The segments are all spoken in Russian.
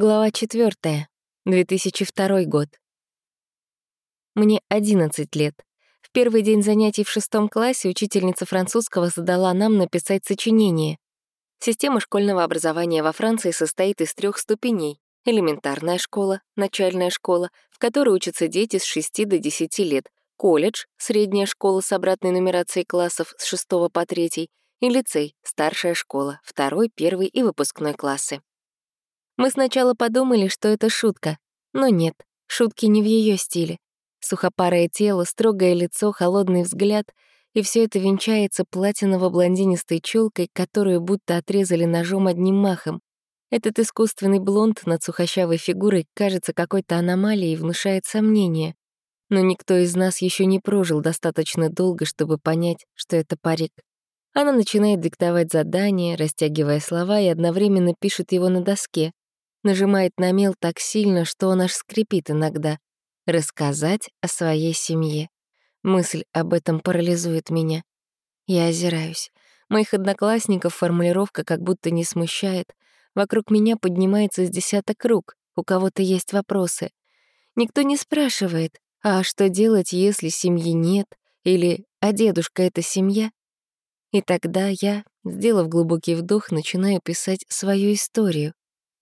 Глава 4. 2002 год. Мне 11 лет. В первый день занятий в шестом классе учительница французского задала нам написать сочинение. Система школьного образования во Франции состоит из трех ступеней. Элементарная школа, начальная школа, в которой учатся дети с 6 до 10 лет, колледж, средняя школа с обратной нумерацией классов с 6 по 3, и лицей, старшая школа, второй, первый и выпускной классы. Мы сначала подумали, что это шутка, но нет, шутки не в ее стиле. Сухопарое тело, строгое лицо, холодный взгляд, и все это венчается платиново-блондинистой челкой, которую будто отрезали ножом одним махом. Этот искусственный блонд над сухощавой фигурой кажется какой-то аномалией и внушает сомнения. Но никто из нас еще не прожил достаточно долго, чтобы понять, что это парик. Она начинает диктовать задание, растягивая слова, и одновременно пишет его на доске нажимает на мел так сильно, что он аж скрипит иногда. Рассказать о своей семье. Мысль об этом парализует меня. Я озираюсь. Моих одноклассников формулировка как будто не смущает. Вокруг меня поднимается с десяток рук. У кого-то есть вопросы. Никто не спрашивает, а что делать, если семьи нет? Или «а дедушка — это семья?» И тогда я, сделав глубокий вдох, начинаю писать свою историю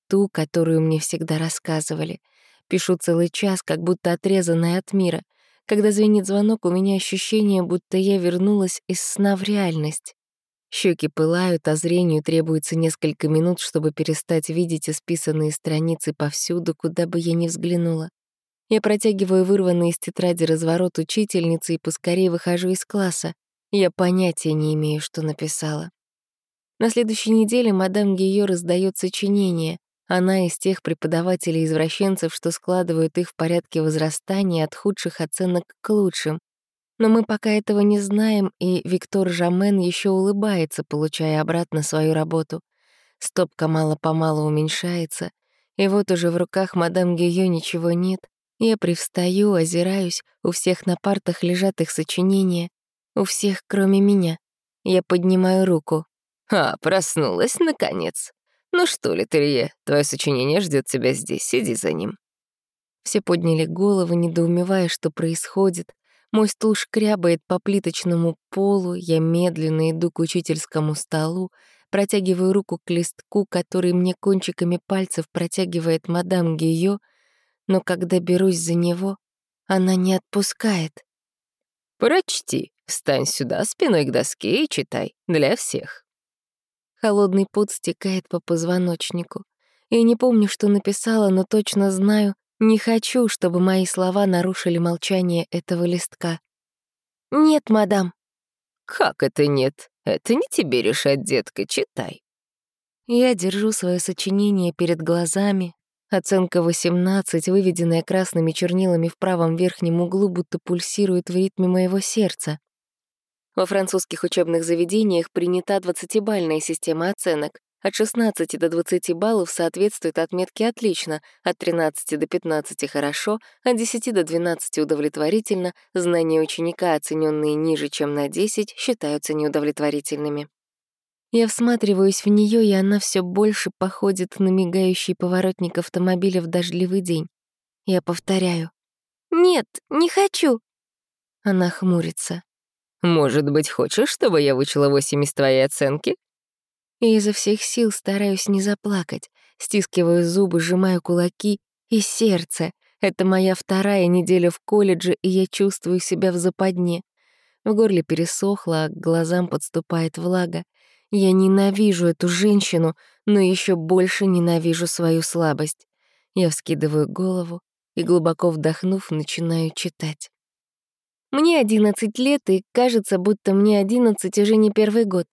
ту, которую мне всегда рассказывали. Пишу целый час, как будто отрезанная от мира. Когда звенит звонок, у меня ощущение, будто я вернулась из сна в реальность. Щеки пылают, а зрению требуется несколько минут, чтобы перестать видеть исписанные страницы повсюду, куда бы я ни взглянула. Я протягиваю вырванный из тетради разворот учительницы и поскорее выхожу из класса. Я понятия не имею, что написала. На следующей неделе мадам Гио раздает сочинение. Она из тех преподавателей-извращенцев, что складывают их в порядке возрастания от худших оценок к лучшим. Но мы пока этого не знаем, и Виктор Жамен еще улыбается, получая обратно свою работу. Стопка мало-помалу уменьшается, и вот уже в руках мадам Гио ничего нет. Я привстаю, озираюсь, у всех на партах лежат их сочинения, у всех, кроме меня. Я поднимаю руку. «А, проснулась, наконец!» «Ну что, Литерье, твое сочинение ждет тебя здесь, сиди за ним». Все подняли головы, недоумевая, что происходит. Мой стул шкрябает по плиточному полу, я медленно иду к учительскому столу, протягиваю руку к листку, который мне кончиками пальцев протягивает мадам Гио, но когда берусь за него, она не отпускает. «Прочти, встань сюда спиной к доске и читай, для всех». Холодный пот стекает по позвоночнику. Я не помню, что написала, но точно знаю, не хочу, чтобы мои слова нарушили молчание этого листка. «Нет, мадам». «Как это нет? Это не тебе решать, детка, читай». Я держу свое сочинение перед глазами. Оценка 18, выведенная красными чернилами в правом верхнем углу, будто пульсирует в ритме моего сердца. Во французских учебных заведениях принята 20-бальная система оценок. От 16 до 20 баллов соответствует отметке «отлично», от 13 до 15 «хорошо», от 10 до 12 «удовлетворительно», знания ученика, оцененные ниже, чем на 10, считаются неудовлетворительными. Я всматриваюсь в нее, и она все больше походит на мигающий поворотник автомобиля в дождливый день. Я повторяю. «Нет, не хочу». Она хмурится. Может быть, хочешь, чтобы я вычела восемь из твоей оценки?» И изо всех сил стараюсь не заплакать, стискиваю зубы, сжимаю кулаки и сердце. Это моя вторая неделя в колледже, и я чувствую себя в западне. В горле пересохло, а к глазам подступает влага. Я ненавижу эту женщину, но еще больше ненавижу свою слабость. Я вскидываю голову и, глубоко вдохнув, начинаю читать. Мне 11 лет, и кажется, будто мне 11 уже не первый год.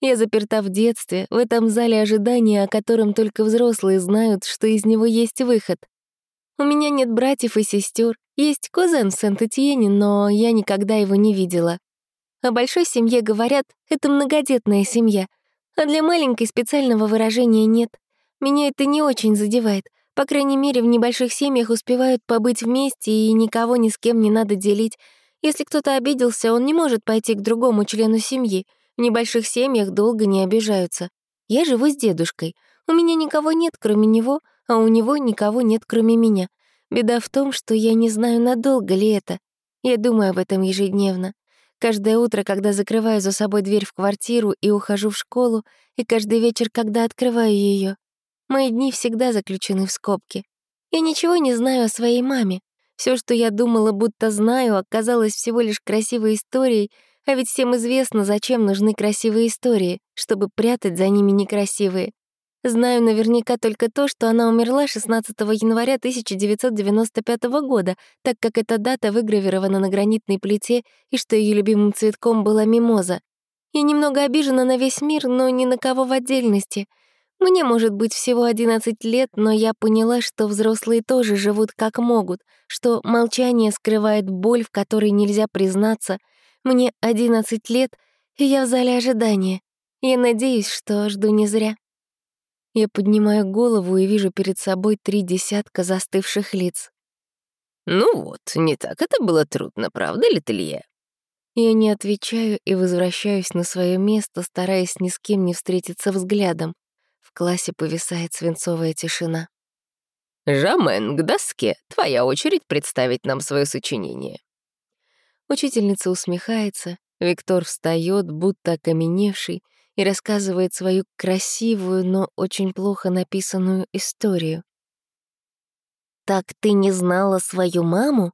Я заперта в детстве, в этом зале ожидания, о котором только взрослые знают, что из него есть выход. У меня нет братьев и сестер, есть кузен в Сент-Этьене, но я никогда его не видела. О большой семье говорят, это многодетная семья, а для маленькой специального выражения нет. Меня это не очень задевает. По крайней мере, в небольших семьях успевают побыть вместе, и никого ни с кем не надо делить, если кто-то обиделся, он не может пойти к другому члену семьи. В небольших семьях долго не обижаются. Я живу с дедушкой. У меня никого нет, кроме него, а у него никого нет, кроме меня. Беда в том, что я не знаю, надолго ли это. Я думаю об этом ежедневно. Каждое утро, когда закрываю за собой дверь в квартиру и ухожу в школу, и каждый вечер, когда открываю ее, мои дни всегда заключены в скобки. Я ничего не знаю о своей маме. Все, что я думала, будто знаю, оказалось всего лишь красивой историей, а ведь всем известно, зачем нужны красивые истории, чтобы прятать за ними некрасивые. Знаю наверняка только то, что она умерла 16 января 1995 года, так как эта дата выгравирована на гранитной плите и что ее любимым цветком была мимоза. Я немного обижена на весь мир, но ни на кого в отдельности. Мне, может быть, всего 11 лет, но я поняла, что взрослые тоже живут как могут, что молчание скрывает боль, в которой нельзя признаться. Мне 11 лет, и я в зале ожидания. Я надеюсь, что жду не зря. Я поднимаю голову и вижу перед собой три десятка застывших лиц. «Ну вот, не так это было трудно, правда ли, Телье?» Я не отвечаю и возвращаюсь на свое место, стараясь ни с кем не встретиться взглядом. Классе повисает свинцовая тишина. «Жамен, к доске. Твоя очередь представить нам свое сочинение». Учительница усмехается, Виктор встает, будто окаменевший, и рассказывает свою красивую, но очень плохо написанную историю. «Так ты не знала свою маму?»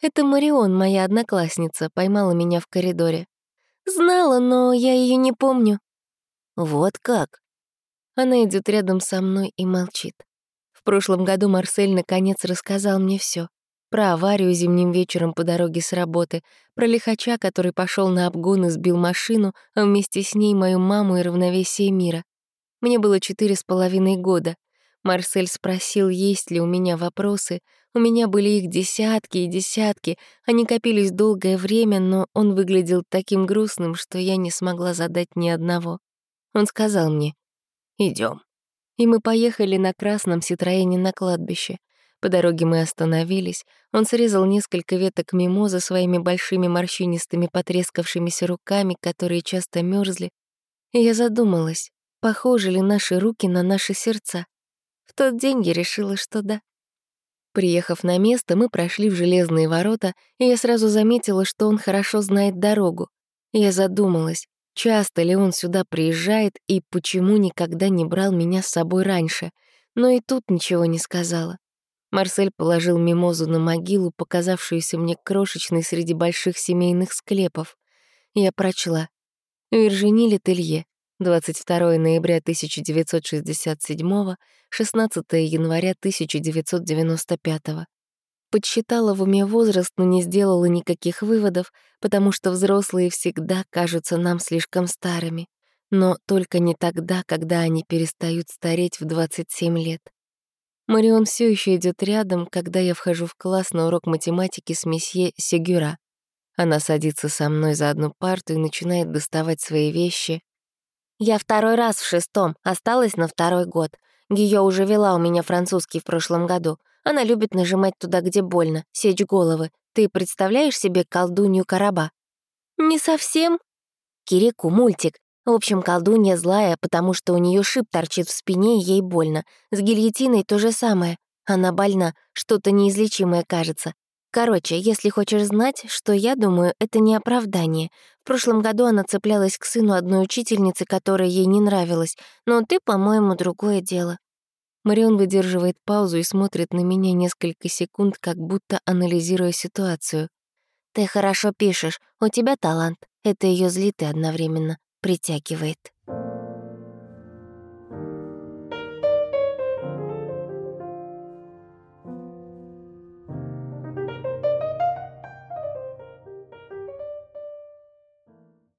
Это Марион, моя одноклассница, поймала меня в коридоре. «Знала, но я ее не помню». «Вот как?» Она идет рядом со мной и молчит. В прошлом году Марсель наконец рассказал мне все про аварию зимним вечером по дороге с работы, про лихача, который пошел на обгон и сбил машину, а вместе с ней мою маму и равновесие мира. Мне было четыре с половиной года. Марсель спросил, есть ли у меня вопросы. У меня были их десятки и десятки. Они копились долгое время, но он выглядел таким грустным, что я не смогла задать ни одного. Он сказал мне, идем. И мы поехали на красном Ситроене на кладбище. По дороге мы остановились. Он срезал несколько веток мимозы своими большими морщинистыми потрескавшимися руками, которые часто мерзли. И я задумалась, похожи ли наши руки на наши сердца. В тот день я решила, что да. Приехав на место, мы прошли в железные ворота, и я сразу заметила, что он хорошо знает дорогу. Я задумалась, часто ли он сюда приезжает и почему никогда не брал меня с собой раньше, но и тут ничего не сказала. Марсель положил мимозу на могилу, показавшуюся мне крошечной среди больших семейных склепов. Я прочла. Виржини Летелье, 22 ноября 1967, 16 января 1995. Подсчитала в уме возраст, но не сделала никаких выводов, потому что взрослые всегда кажутся нам слишком старыми. Но только не тогда, когда они перестают стареть в 27 лет. Марион все еще идет рядом, когда я вхожу в класс на урок математики с месье Сегюра. Она садится со мной за одну парту и начинает доставать свои вещи. «Я второй раз в шестом, осталась на второй год. Гио уже вела у меня французский в прошлом году. Она любит нажимать туда, где больно, сечь головы. Ты представляешь себе колдунью Караба?» «Не совсем». «Кирику мультик. В общем, колдунья злая, потому что у нее шип торчит в спине, и ей больно. С гильотиной то же самое. Она больна, что-то неизлечимое кажется. Короче, если хочешь знать, что я думаю, это не оправдание. В прошлом году она цеплялась к сыну одной учительницы, которая ей не нравилась, но ты, по-моему, другое дело. Марион выдерживает паузу и смотрит на меня несколько секунд, как будто анализируя ситуацию. «Ты хорошо пишешь, у тебя талант. Это ее злит и одновременно притягивает.